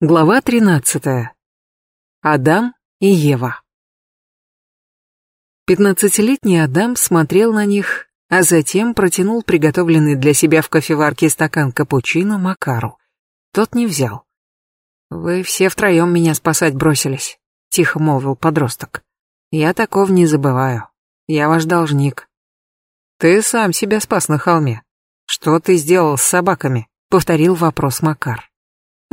Глава 13. Адам и Ева. Пятнадцатилетний Адам смотрел на них, а затем протянул приготовленный для себя в кофеварке стакан капучино Макару. Тот не взял. «Вы все втроем меня спасать бросились», — тихо молвил подросток. «Я таков не забываю. Я ваш должник». «Ты сам себя спас на холме. Что ты сделал с собаками?» — повторил вопрос Макар.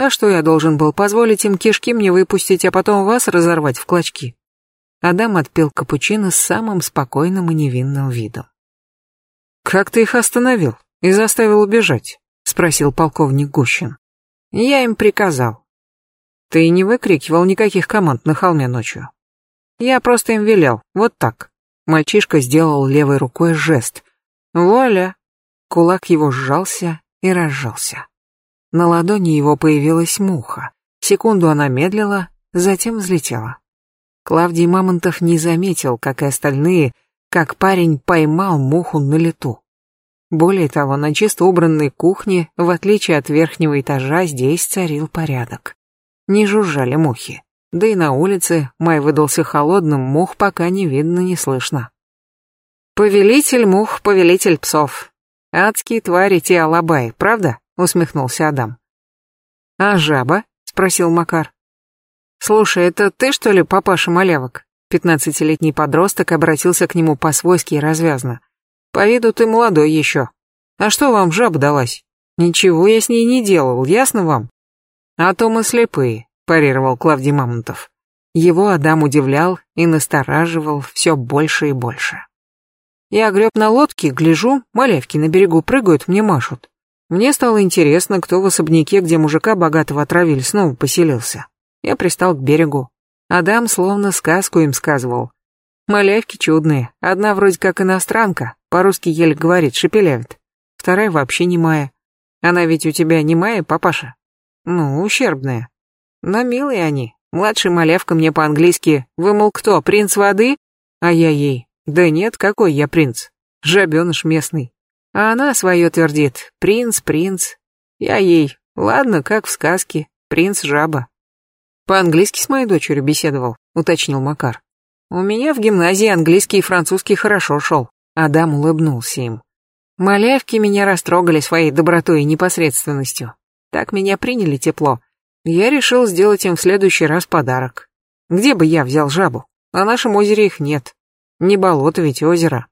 А что я должен был позволить им кишки мне выпустить, а потом вас разорвать в клочки? Адам отпил капучино с самым спокойным и невинным видом. «Как ты их остановил и заставил убежать?» — спросил полковник Гущин. «Я им приказал. Ты не выкрикивал никаких команд на холме ночью. Я просто им велел, вот так». Мальчишка сделал левой рукой жест. «Вуаля!» Кулак его сжался и разжался. На ладони его появилась муха. Секунду она медлила, затем взлетела. Клавдий Мамонтов не заметил, как и остальные, как парень поймал муху на лету. Более того, на чисто убранной кухне, в отличие от верхнего этажа, здесь царил порядок. Не жужжали мухи. Да и на улице май выдался холодным, мух пока не видно, не слышно. «Повелитель мух, повелитель псов. Адские твари те алабаи, правда?» Усмехнулся Адам. А жаба? спросил Макар. Слушай, это ты что ли, папаша малявок? Пятнадцатилетний подросток обратился к нему по-свойски и развязно. По виду ты молодой еще. А что вам жаба далась? Ничего я с ней не делал, ясно вам? А то мы слепые, парировал Клавдий Мамонтов. Его Адам удивлял и настораживал все больше и больше. Я греб на лодке, гляжу, малявки на берегу прыгают, мне машут. Мне стало интересно, кто в особняке, где мужика богатого отравили, снова поселился. Я пристал к берегу. Адам словно сказку им сказывал. Малявки чудные. Одна вроде как иностранка, по-русски еле говорит, шепелявит. Вторая вообще немая. Она ведь у тебя немая, папаша? Ну, ущербная. Но милые они. Младшая малявка мне по-английски «Вы, кто, принц воды?» А я ей «Да нет, какой я принц? Жабеныш местный. А она свое твердит. Принц, принц. Я ей. Ладно, как в сказке. Принц-жаба. По-английски с моей дочерью беседовал, уточнил Макар. У меня в гимназии английский и французский хорошо шел. Адам улыбнулся им. Малявки меня растрогали своей добротой и непосредственностью. Так меня приняли тепло. Я решил сделать им в следующий раз подарок. Где бы я взял жабу? На нашем озере их нет. Не болото ведь озеро.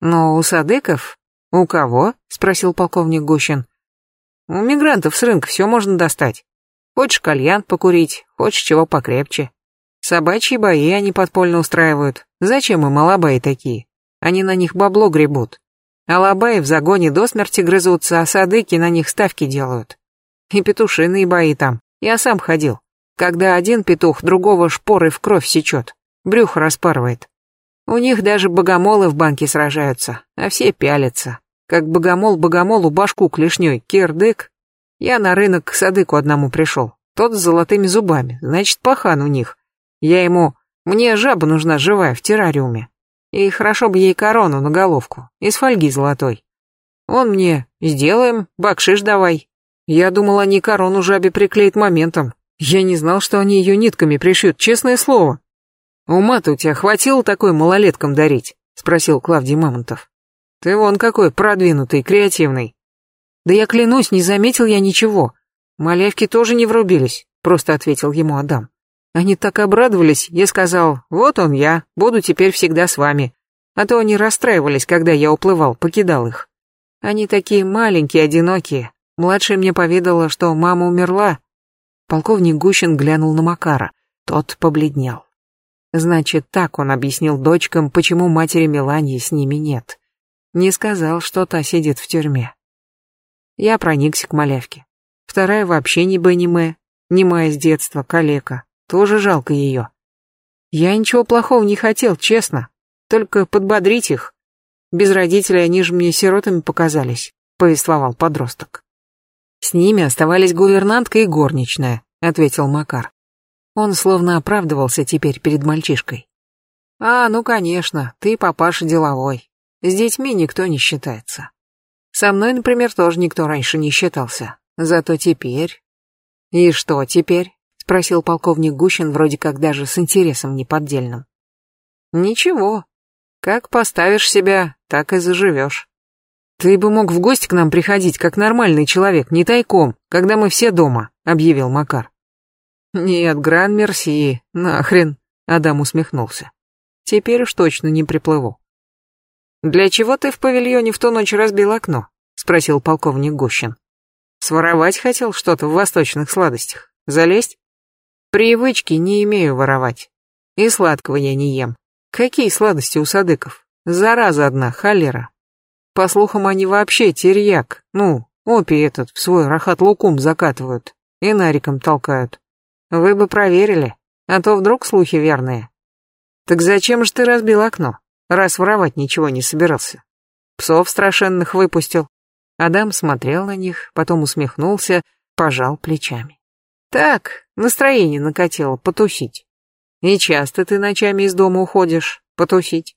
Но у садыков «У кого?» — спросил полковник Гущин. «У мигрантов с рынка все можно достать. Хочешь кальян покурить, хочешь чего покрепче. Собачьи бои они подпольно устраивают. Зачем им алабаи такие? Они на них бабло гребут. Алабаи в загоне до смерти грызутся, а садыки на них ставки делают. И петушиные бои там. Я сам ходил. Когда один петух другого шпоры в кровь сечет, брюхо распарывает. У них даже богомолы в банке сражаются, а все пялятся. Как богомол богомолу башку клешней, кирдык. Я на рынок к садыку одному пришел. Тот с золотыми зубами, значит, пахан у них. Я ему, мне жаба нужна живая в террариуме. И хорошо бы ей корону на головку, из фольги золотой. Он мне, сделаем, бакшиш давай. Я думал, они корону жабе приклеят моментом. Я не знал, что они ее нитками пришьют, честное слово. Ума-то у тебя хватило такой малолеткам дарить? Спросил Клавдий Мамонтов. Ты вон какой продвинутый, креативный. Да я клянусь, не заметил я ничего. Малявки тоже не врубились, просто ответил ему Адам. Они так обрадовались, я сказал, вот он я, буду теперь всегда с вами. А то они расстраивались, когда я уплывал, покидал их. Они такие маленькие, одинокие. Младшая мне поведала, что мама умерла. Полковник Гущин глянул на Макара. Тот побледнел. Значит, так он объяснил дочкам, почему матери Мелании с ними нет. Не сказал, что та сидит в тюрьме. Я проникся к малявке. Вторая вообще не Бенниме, немая с детства, калека. Тоже жалко ее. Я ничего плохого не хотел, честно. Только подбодрить их. Без родителей они же мне сиротами показались, повествовал подросток. С ними оставались гувернантка и горничная, ответил Макар. Он словно оправдывался теперь перед мальчишкой. А, ну конечно, ты папаша деловой. С детьми никто не считается. Со мной, например, тоже никто раньше не считался. Зато теперь... «И что теперь?» — спросил полковник Гущин вроде как даже с интересом неподдельным. «Ничего. Как поставишь себя, так и заживешь. Ты бы мог в гости к нам приходить, как нормальный человек, не тайком, когда мы все дома», — объявил Макар. «Нет, гран-мерси, нахрен», — Адам усмехнулся. «Теперь уж точно не приплыву». «Для чего ты в павильоне в ту ночь разбил окно?» — спросил полковник Гущин. «Своровать хотел что-то в восточных сладостях? Залезть?» «Привычки не имею воровать. И сладкого я не ем. Какие сладости у садыков? Зараза одна, холера. По слухам, они вообще терьяк, ну, опий этот в свой рахат-лукум закатывают и нариком толкают. Вы бы проверили, а то вдруг слухи верные. Так зачем же ты разбил окно, раз воровать ничего не собирался? Псов страшенных выпустил. Адам смотрел на них, потом усмехнулся, пожал плечами. Так, настроение накатило потусить. И часто ты ночами из дома уходишь потусить?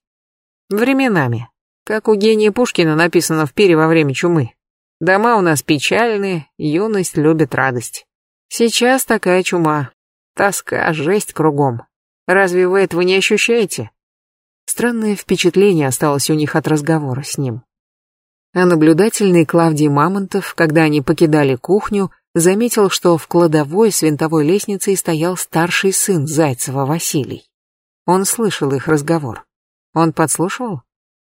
Временами. Как у гения Пушкина написано в пире во время чумы. Дома у нас печальные, юность любит радость. Сейчас такая чума. Тоска, жесть кругом. Разве вы этого не ощущаете? Странное впечатление осталось у них от разговора с ним. А наблюдательный Клавдий Мамонтов, когда они покидали кухню, заметил, что в кладовой с винтовой лестницей стоял старший сын Зайцева Василий. Он слышал их разговор. Он подслушивал?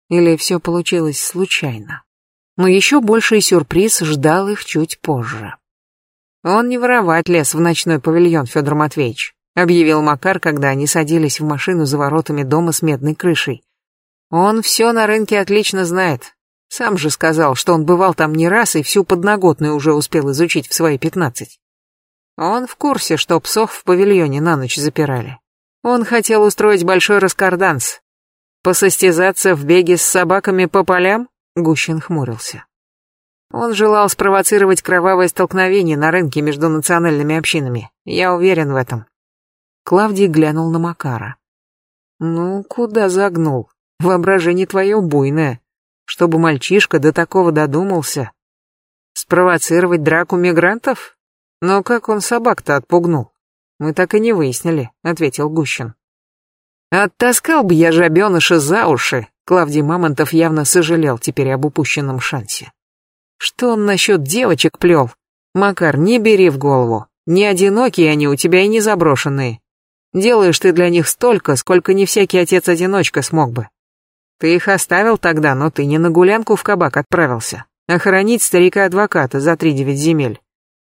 Или все получилось случайно? Но еще больший сюрприз ждал их чуть позже. «Он не воровать лез в ночной павильон, Федор Матвеевич», объявил Макар, когда они садились в машину за воротами дома с медной крышей. «Он все на рынке отлично знает. Сам же сказал, что он бывал там не раз и всю подноготную уже успел изучить в свои пятнадцать. Он в курсе, что псов в павильоне на ночь запирали. Он хотел устроить большой раскарданс. Посостязаться в беге с собаками по полям? Гущин хмурился. Он желал спровоцировать кровавое столкновение на рынке между национальными общинами. Я уверен в этом. Клавдий глянул на Макара. Ну, куда загнул? Воображение твое буйное. Чтобы мальчишка до такого додумался. Спровоцировать драку мигрантов? Но как он собак-то отпугнул? Мы так и не выяснили, ответил Гущин. Оттаскал бы я жабеныша за уши. Клавдий Мамонтов явно сожалел теперь об упущенном шансе. Что он насчет девочек плел? Макар, не бери в голову. Не одинокие они у тебя и не заброшенные. Делаешь ты для них столько, сколько не всякий отец-одиночка смог бы. Ты их оставил тогда, но ты не на гулянку в кабак отправился, а хоронить старика-адвоката за три девять земель.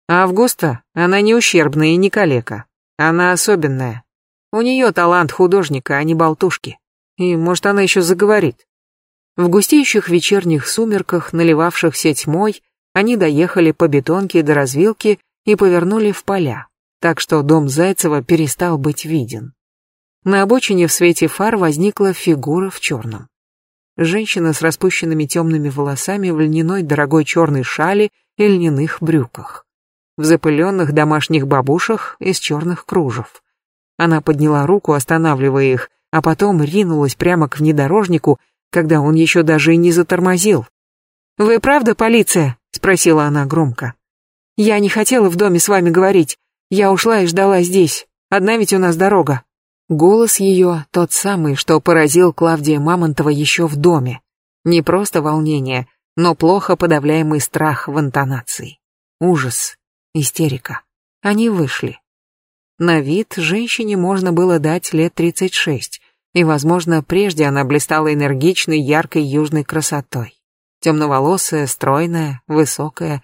А Августа, она не ущербная и не калека. Она особенная. У нее талант художника, а не болтушки. И, может, она еще заговорит. В густеющих вечерних сумерках, наливавшихся тьмой, они доехали по бетонке до развилки и повернули в поля, так что дом Зайцева перестал быть виден. На обочине в свете фар возникла фигура в черном. Женщина с распущенными темными волосами в льняной дорогой черной шали и льняных брюках. В запыленных домашних бабушах из черных кружев. Она подняла руку, останавливая их, а потом ринулась прямо к внедорожнику, когда он еще даже и не затормозил. «Вы правда полиция?» — спросила она громко. «Я не хотела в доме с вами говорить. Я ушла и ждала здесь. Одна ведь у нас дорога». Голос ее тот самый, что поразил Клавдия Мамонтова еще в доме. Не просто волнение, но плохо подавляемый страх в интонации. Ужас, истерика. Они вышли. На вид женщине можно было дать лет 36, и, возможно, прежде она блистала энергичной, яркой южной красотой. Темноволосая, стройная, высокая.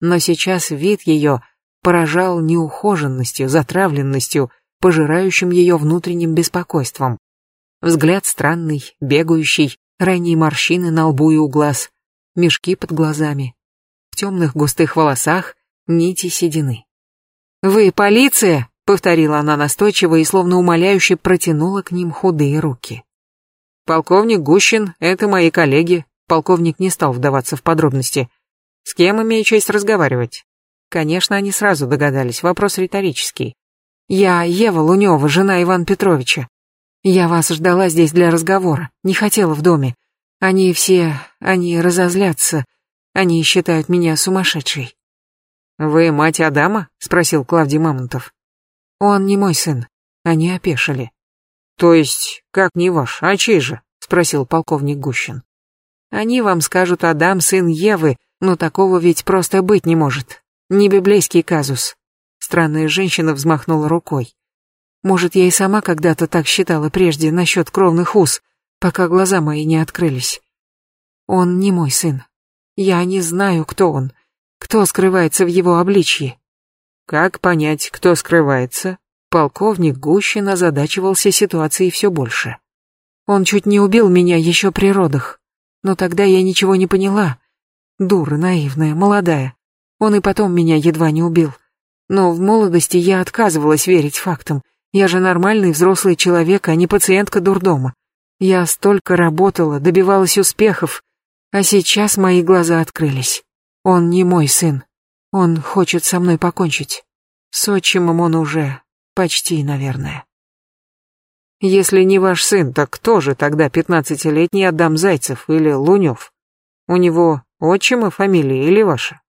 Но сейчас вид ее поражал неухоженностью, затравленностью, пожирающим ее внутренним беспокойством. Взгляд странный, бегающий, ранние морщины на лбу и у глаз, мешки под глазами. В темных густых волосах нити седины. «Вы полиция?» повторила она настойчиво и словно умоляюще протянула к ним худые руки. Полковник Гущин, это мои коллеги. Полковник не стал вдаваться в подробности. С кем имею честь разговаривать? Конечно, они сразу догадались, вопрос риторический. Я Ева Лунева, жена Ивана Петровича. Я вас ждала здесь для разговора, не хотела в доме. Они все, они разозлятся, они считают меня сумасшедшей. «Вы мать Адама?» — спросил Клавдий Мамонтов. «Он не мой сын». Они опешили. «То есть, как не ваш, а чей же?» — спросил полковник Гущин. «Они вам скажут, Адам сын Евы, но такого ведь просто быть не может. Не библейский казус». Странная женщина взмахнула рукой. «Может, я и сама когда-то так считала прежде насчет кровных уз, пока глаза мои не открылись. Он не мой сын. Я не знаю, кто он. Кто скрывается в его обличье? Как понять, кто скрывается? Полковник Гущин озадачивался ситуацией все больше. Он чуть не убил меня еще при родах. Но тогда я ничего не поняла. Дура, наивная, молодая. Он и потом меня едва не убил. Но в молодости я отказывалась верить фактам. Я же нормальный взрослый человек, а не пациентка дурдома. Я столько работала, добивалась успехов, а сейчас мои глаза открылись. Он не мой сын. Он хочет со мной покончить. С отчимом он уже почти, наверное. Если не ваш сын, так кто же тогда пятнадцатилетний Адам Зайцев или Лунев? У него отчима фамилия или ваша?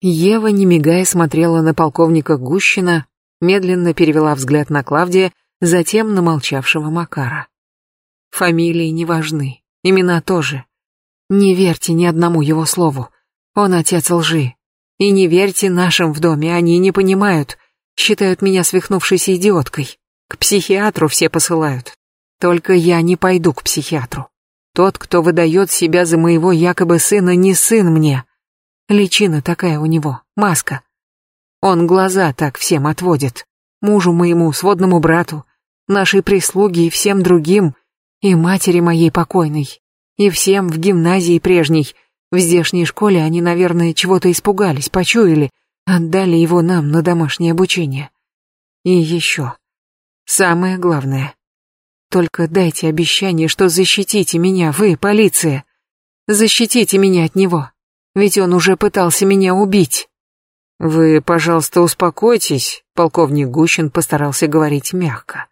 Ева, не мигая, смотрела на полковника Гущина, медленно перевела взгляд на Клавдия, затем на молчавшего Макара. Фамилии не важны, имена тоже. Не верьте ни одному его слову. Он отец лжи. И не верьте нашим в доме, они не понимают. Считают меня свихнувшейся идиоткой. К психиатру все посылают. Только я не пойду к психиатру. Тот, кто выдает себя за моего якобы сына, не сын мне. Личина такая у него, маска. Он глаза так всем отводит. Мужу моему, сводному брату, нашей прислуге и всем другим, и матери моей покойной, и всем в гимназии прежней, в здешней школе они, наверное, чего-то испугались, почуяли, отдали его нам на домашнее обучение. И еще. Самое главное. Только дайте обещание, что защитите меня, вы, полиция. Защитите меня от него. Ведь он уже пытался меня убить. Вы, пожалуйста, успокойтесь, полковник Гущин постарался говорить мягко.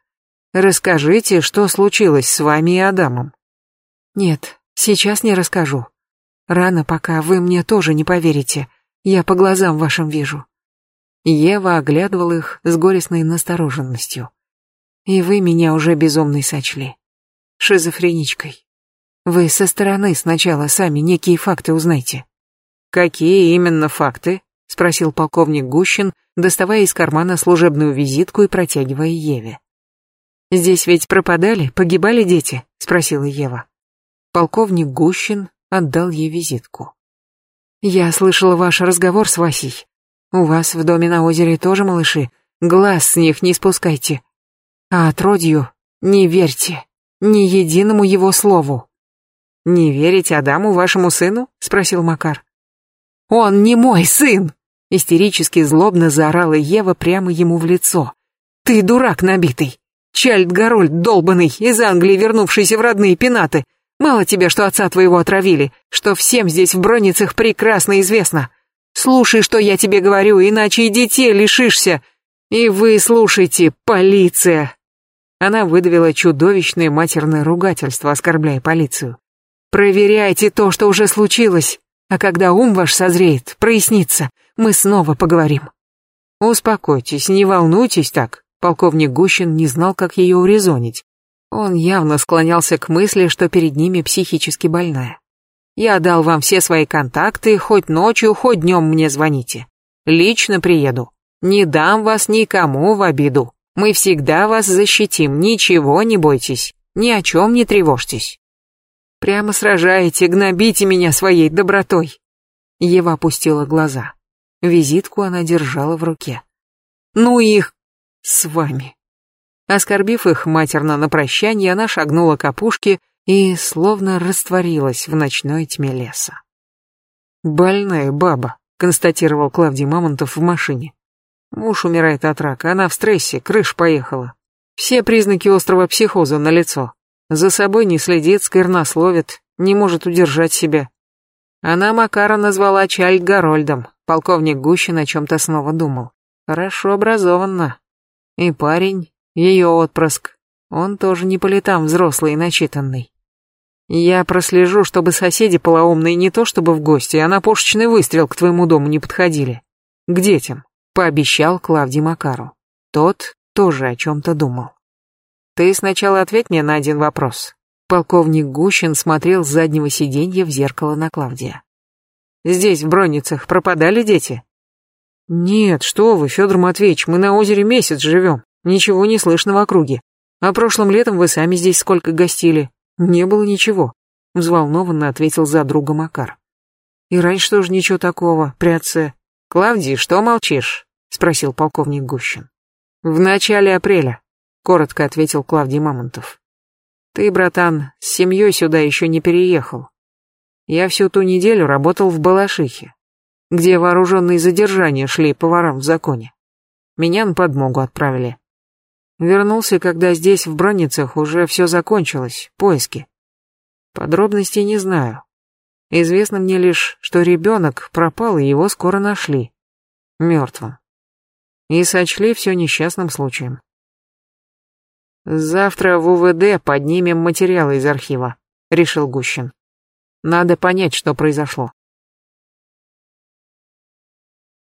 Расскажите, что случилось с вами и Адамом. Нет, сейчас не расскажу. Рано пока, вы мне тоже не поверите. Я по глазам вашим вижу. Ева оглядывал их с горестной настороженностью. И вы меня уже безумной сочли. Шизофреничкой. Вы со стороны сначала сами некие факты узнайте. Какие именно факты? Спросил полковник Гущин, доставая из кармана служебную визитку и протягивая Еве. Здесь ведь пропадали, погибали дети? Спросила Ева. Полковник Гущин отдал ей визитку. «Я слышала ваш разговор с Васей. У вас в доме на озере тоже малыши. Глаз с них не спускайте. А отродью не верьте. Ни единому его слову». «Не верите Адаму, вашему сыну?» — спросил Макар. «Он не мой сын!» — истерически злобно заорала Ева прямо ему в лицо. «Ты дурак набитый! Чальд Гарольд долбанный, из Англии вернувшийся в родные пенаты! Мало тебе, что отца твоего отравили, что всем здесь в Броницах прекрасно известно. Слушай, что я тебе говорю, иначе и детей лишишься. И вы слушайте, полиция!» Она выдавила чудовищное матерное ругательство, оскорбляя полицию. «Проверяйте то, что уже случилось, а когда ум ваш созреет, прояснится, мы снова поговорим». «Успокойтесь, не волнуйтесь так», полковник Гущин не знал, как ее урезонить. Он явно склонялся к мысли, что перед ними психически больная. «Я дал вам все свои контакты, хоть ночью, хоть днем мне звоните. Лично приеду. Не дам вас никому в обиду. Мы всегда вас защитим, ничего не бойтесь, ни о чем не тревожьтесь. Прямо сражаете, гнобите меня своей добротой». Ева опустила глаза. Визитку она держала в руке. «Ну их с вами». Оскорбив их матерно на прощание, она шагнула к опушке и словно растворилась в ночной тьме леса. «Больная баба», — констатировал Клавдий Мамонтов в машине. «Муж умирает от рака, она в стрессе, крыш поехала. Все признаки острого психоза налицо. За собой не следит, сквернословит, не может удержать себя. Она Макара назвала Чальд Гарольдом. Полковник Гущин о чем-то снова думал. Хорошо образованно. И парень, ее отпрыск. Он тоже не по летам взрослый и начитанный. Я прослежу, чтобы соседи полоумные не то чтобы в гости, а на пушечный выстрел к твоему дому не подходили. К детям, пообещал Клавдий Макару. Тот тоже о чем-то думал. Ты сначала ответь мне на один вопрос. Полковник Гущин смотрел с заднего сиденья в зеркало на Клавдия. Здесь, в Бронницах, пропадали дети? Нет, что вы, Федор Матвеевич, мы на озере месяц живем. Ничего не слышно в округе. А прошлым летом вы сами здесь сколько гостили. Не было ничего. Взволнованно ответил за друга Макар. И раньше тоже ничего такого, при. Клавдий, что молчишь? Спросил полковник Гущин. В начале апреля, коротко ответил Клавдий Мамонтов. Ты, братан, с семьей сюда еще не переехал. Я всю ту неделю работал в Балашихе, где вооруженные задержания шли по ворам в законе. Меня на подмогу отправили. Вернулся, когда здесь, в Бронницах, уже все закончилось, поиски. Подробностей не знаю. Известно мне лишь, что ребенок пропал, и его скоро нашли. Мертвым. И сочли все несчастным случаем. «Завтра в УВД поднимем материалы из архива», — решил Гущин. «Надо понять, что произошло».